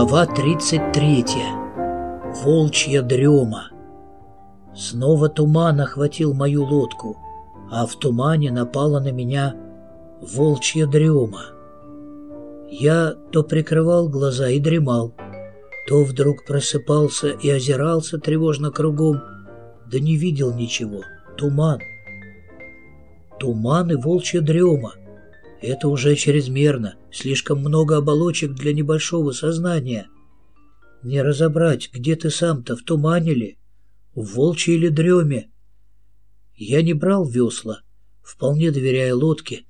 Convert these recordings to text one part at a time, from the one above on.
Глава 33. Волчья дрема. Снова туман охватил мою лодку, а в тумане напала на меня волчья дрема. Я то прикрывал глаза и дремал, то вдруг просыпался и озирался тревожно кругом, да не видел ничего. Туман. Туман и волчья дрема. Это уже чрезмерно, слишком много оболочек для небольшого сознания. Не разобрать, где ты сам-то, в тумане ли, в волчьей или дреме. Я не брал весла, вполне доверяя лодке,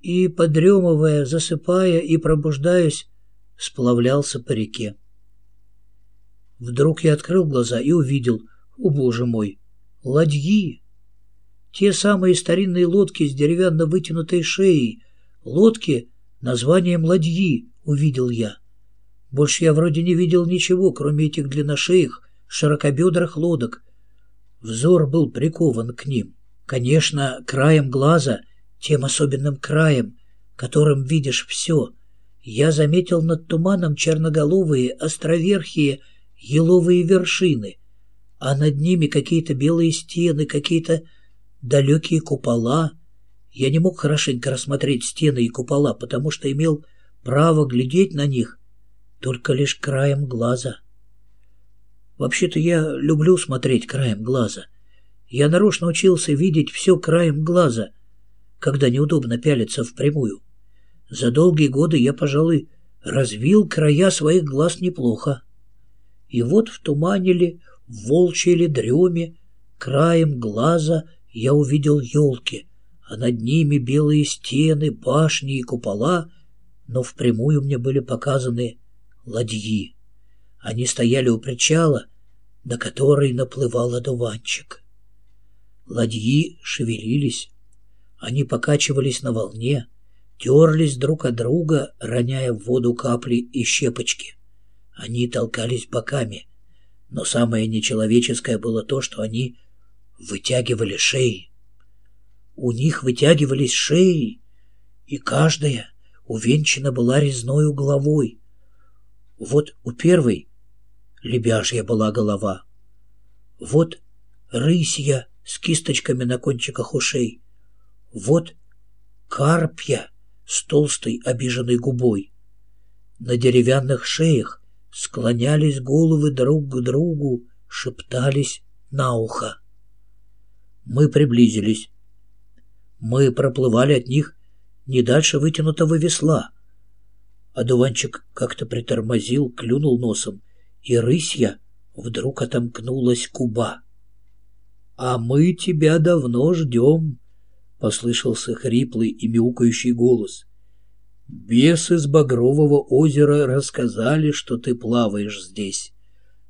и, подремывая, засыпая и пробуждаясь, сплавлялся по реке. Вдруг я открыл глаза и увидел, о боже мой, ладьи. Те самые старинные лодки с деревянно вытянутой шеей, лодки названием ладьи, увидел я. Больше я вроде не видел ничего, кроме этих длинношеих, широкобедрых лодок. Взор был прикован к ним. Конечно, краем глаза, тем особенным краем, которым видишь все, я заметил над туманом черноголовые, островерхие, еловые вершины, а над ними какие-то белые стены, какие-то далекие купола — я не мог хорошенько рассмотреть стены и купола, потому что имел право глядеть на них только лишь краем глаза. Вообще-то я люблю смотреть краем глаза. Я нарочно учился видеть все краем глаза, когда неудобно пялиться впрямую. За долгие годы я, пожалуй, развил края своих глаз неплохо. И вот в тумане ли, в волчьей ли дреме, краем глаза я увидел елки — а над ними белые стены, башни и купола, но впрямую мне были показаны ладьи. Они стояли у причала, на который наплывал одуванчик. Ладьи шевелились, они покачивались на волне, терлись друг от друга, роняя в воду капли и щепочки. Они толкались боками, но самое нечеловеческое было то, что они вытягивали шеи. У них вытягивались шеи, и каждая увенчана была резною головой. Вот у первой лебяжья была голова, вот рысья с кисточками на кончиках ушей, вот карпья с толстой обиженной губой. На деревянных шеях склонялись головы друг к другу, шептались на ухо. Мы приблизились. Мы проплывали от них не дальше вытянутого весла. Одуванчик как-то притормозил, клюнул носом, и рысья вдруг отомкнулась куба. — А мы тебя давно ждем, — послышался хриплый и мяукающий голос. — Бесы с Багрового озера рассказали, что ты плаваешь здесь.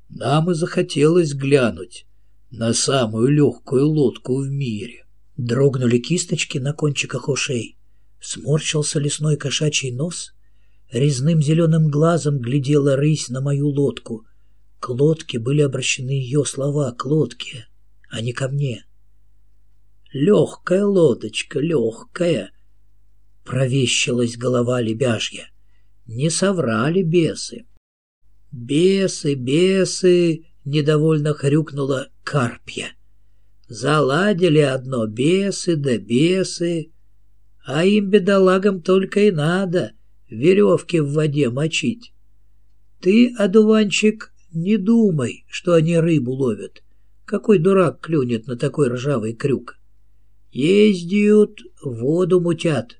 Нам и захотелось глянуть на самую легкую лодку в мире. Дрогнули кисточки на кончиках ушей. Сморщился лесной кошачий нос. Резным зеленым глазом глядела рысь на мою лодку. К лодке были обращены ее слова, к лодке, а не ко мне. «Легкая лодочка, легкая!» Провещалась голова лебяжья. Не соврали бесы. «Бесы, бесы!» — недовольно хрюкнула карпья. Заладили одно бесы да бесы, а им, бедолагам, только и надо веревки в воде мочить. Ты, одуванчик, не думай, что они рыбу ловят. Какой дурак клюнет на такой ржавый крюк? Ездят, воду мутят.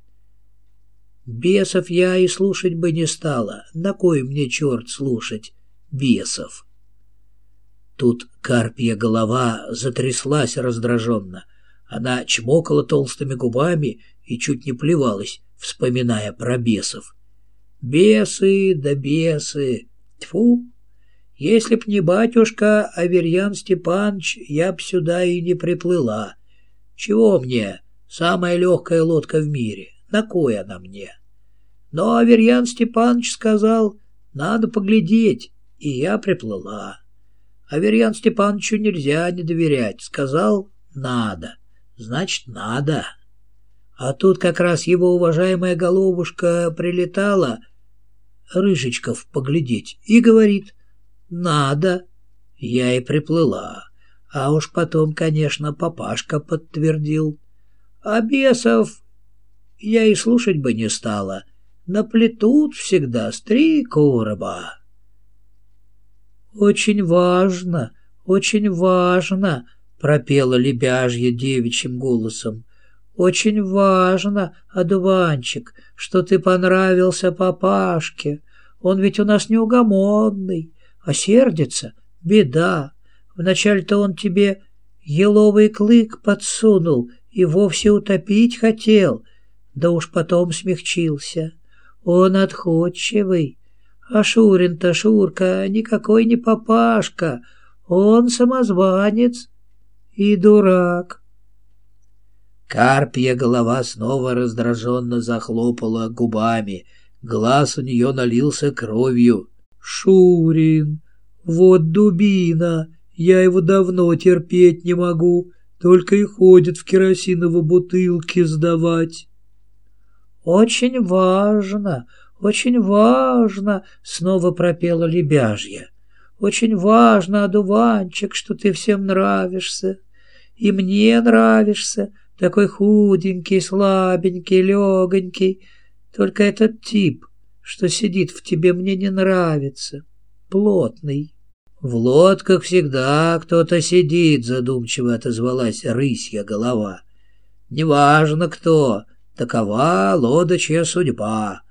Бесов я и слушать бы не стала. На кой мне черт слушать бесов? Тут карпья голова затряслась раздраженно. Она чмокала толстыми губами и чуть не плевалась, вспоминая про бесов. «Бесы да бесы! Тьфу! Если б не батюшка Аверьян Степанович, я б сюда и не приплыла. Чего мне? Самая легкая лодка в мире. На кой она мне?» Но Аверьян Степанович сказал, надо поглядеть, и я приплыла. Аверьян Степановичу нельзя не доверять. Сказал «надо». Значит, надо. А тут как раз его уважаемая головушка прилетала. Рыжичков поглядеть, и говорит «Надо». Я и приплыла. А уж потом, конечно, папашка подтвердил. А бесов я и слушать бы не стала. Наплетут всегда с три короба. «Очень важно, очень важно», — пропела лебяжья девичьим голосом. «Очень важно, одуванчик, что ты понравился папашке. Он ведь у нас неугомонный, а сердится — беда. Вначале-то он тебе еловый клык подсунул и вовсе утопить хотел, да уж потом смягчился. Он отходчивый. А Шурин-то Шурка никакой не папашка, он самозванец и дурак. Карпья голова снова раздраженно захлопала губами, глаз у нее налился кровью. «Шурин! Вот дубина! Я его давно терпеть не могу, только и ходит в керосиново бутылки сдавать». «Очень важно, очень важно!» — снова пропела лебяжья. «Очень важно, одуванчик, что ты всем нравишься. И мне нравишься, такой худенький, слабенький, легонький. Только этот тип, что сидит в тебе, мне не нравится. Плотный». «В лодках всегда кто-то сидит», — задумчиво отозвалась рысья голова. «Неважно кто, Такова лодочья судьба.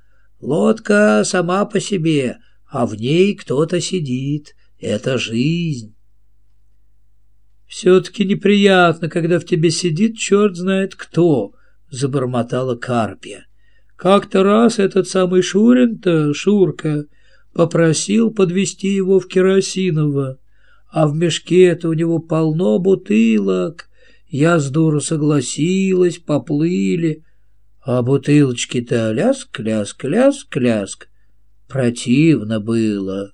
Лодка сама по себе, а в ней кто-то сидит. Это жизнь. «Все-таки неприятно, когда в тебе сидит черт знает кто», — забормотала Карпия. «Как-то раз этот самый Шурин-то, Шурка, попросил подвести его в Керосиново, а в мешке-то у него полно бутылок. Я с дуру согласилась, поплыли». А бутылочки-то ляск, ляск, ляск, ляск. Противно было.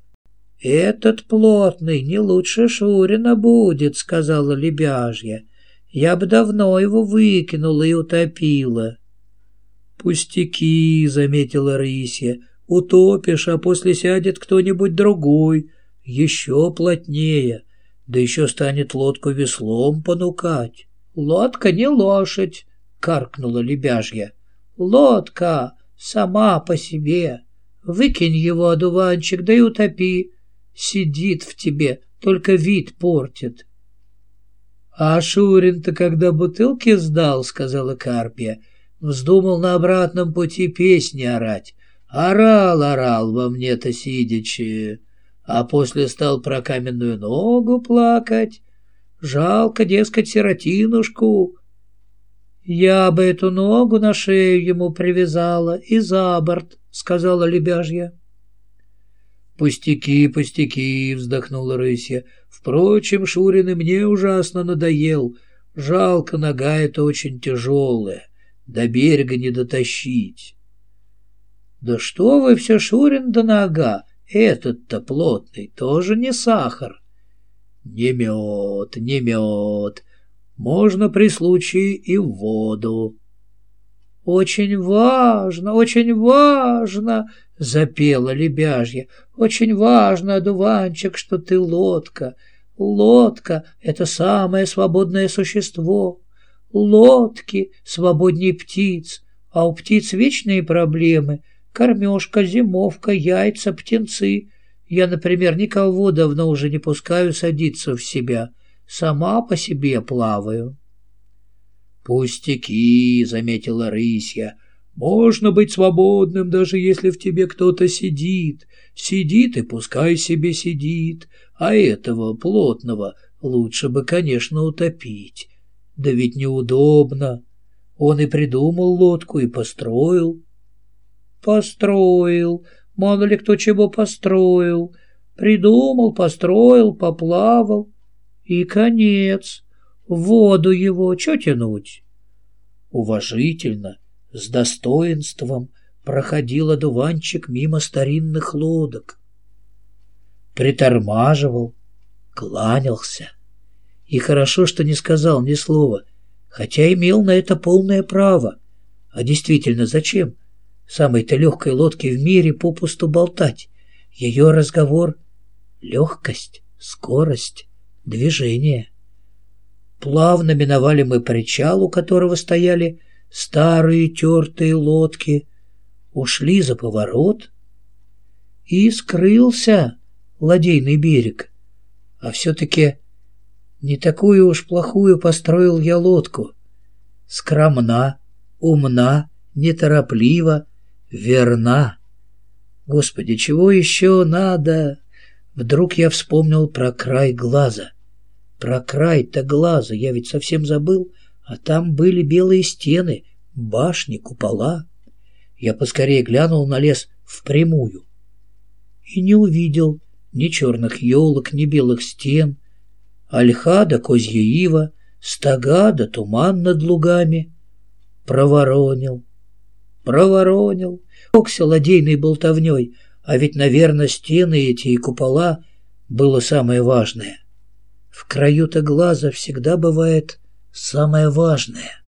«Этот плотный не лучше Шурина будет», — сказала Лебяжья. «Я бы давно его выкинула и утопила». «Пустяки», — заметила Рысья. «Утопишь, а после сядет кто-нибудь другой, еще плотнее, да еще станет лодку веслом понукать». «Лодка не лошадь», — каркнула Лебяжья. Лодка сама по себе. Выкинь его, одуванчик, да и утопи. Сидит в тебе, только вид портит. — А Шурин-то когда бутылки сдал, — сказала Карпия, — вздумал на обратном пути песни орать. Орал, орал во мне-то сидячи, а после стал про каменную ногу плакать. Жалко, дескать, сиротинушку, «Я бы эту ногу на шею ему привязала и за борт», — сказала лебяжья. «Пустяки, пустяки», — вздохнула рысья. «Впрочем, Шурин и мне ужасно надоел. Жалко, нога эта очень тяжелая. До берега не дотащить». «Да что вы все, Шурин да нога! Этот-то плотный, тоже не сахар». «Не мед, не мед», можно при случае и в воду. «Очень важно, очень важно!» — запела лебяжья. «Очень важно, одуванчик, что ты лодка. Лодка — это самое свободное существо. Лодки свободней птиц, а у птиц вечные проблемы. Кормежка, зимовка, яйца, птенцы. Я, например, никого давно уже не пускаю садиться в себя сама по себе плаваю. «Пустяки», — заметила рысья, — «можно быть свободным, даже если в тебе кто-то сидит. Сидит и пускай себе сидит, а этого плотного лучше бы, конечно, утопить. Да ведь неудобно. Он и придумал лодку, и построил». «Построил, мало ли кто чего построил. Придумал, построил, поплавал». И конец. Воду его что тянуть? Уважительно, с достоинством проходил одуванчик мимо старинных лодок. Притормаживал, кланялся. И хорошо, что не сказал ни слова, хотя имел на это полное право. А действительно, зачем? самой-то легкой лодке в мире попусту болтать. Ее разговор — легкость, скорость, движение. Плавно миновали мы причал, у которого стояли старые тертые лодки, ушли за поворот, и скрылся ладейный берег. А все-таки не такую уж плохую построил я лодку. Скромна, умна, нетороплива, верна. Господи, чего еще надо? Вдруг я вспомнил про край глаза. Про край-то глаза я ведь совсем забыл, а там были белые стены, башни, купола. Я поскорее глянул на лес впрямую и не увидел ни черных елок, ни белых стен, ольха да козья ива, стога да туман над лугами. Проворонил, проворонил, окся ладейной болтовней, а ведь, наверное, стены эти и купола было самое важное. В краю-то глаза всегда бывает самое важное.